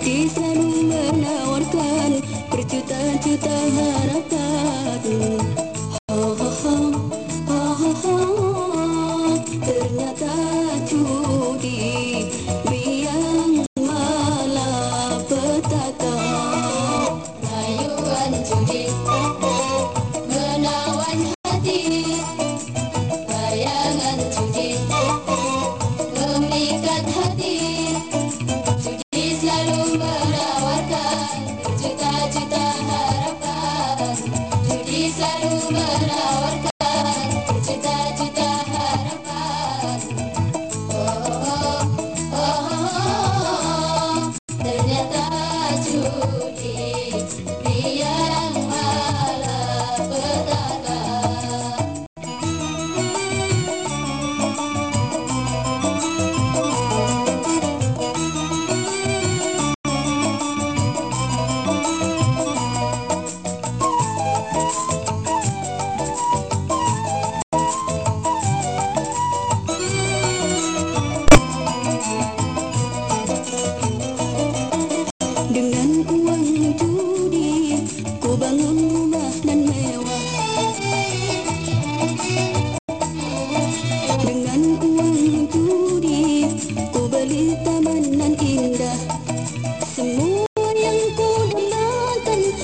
Judi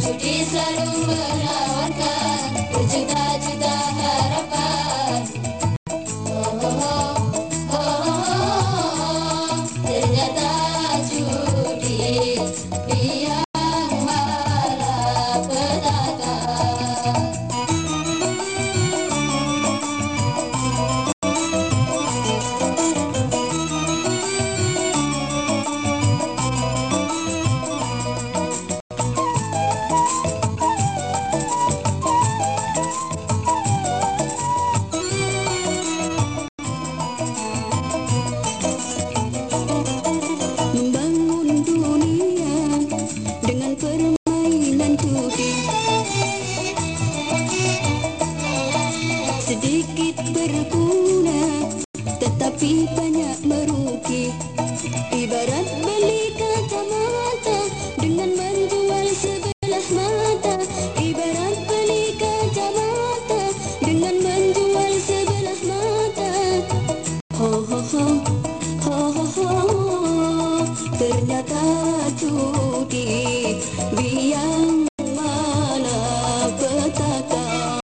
Judi selalu berguna tetapi banyak merugi. Ibarat beli kacamata dengan menjual sebelah mata. Ibarat beli kacamata dengan menjual sebelah mata. Ho ho ho Ho ho ho Ternyata judi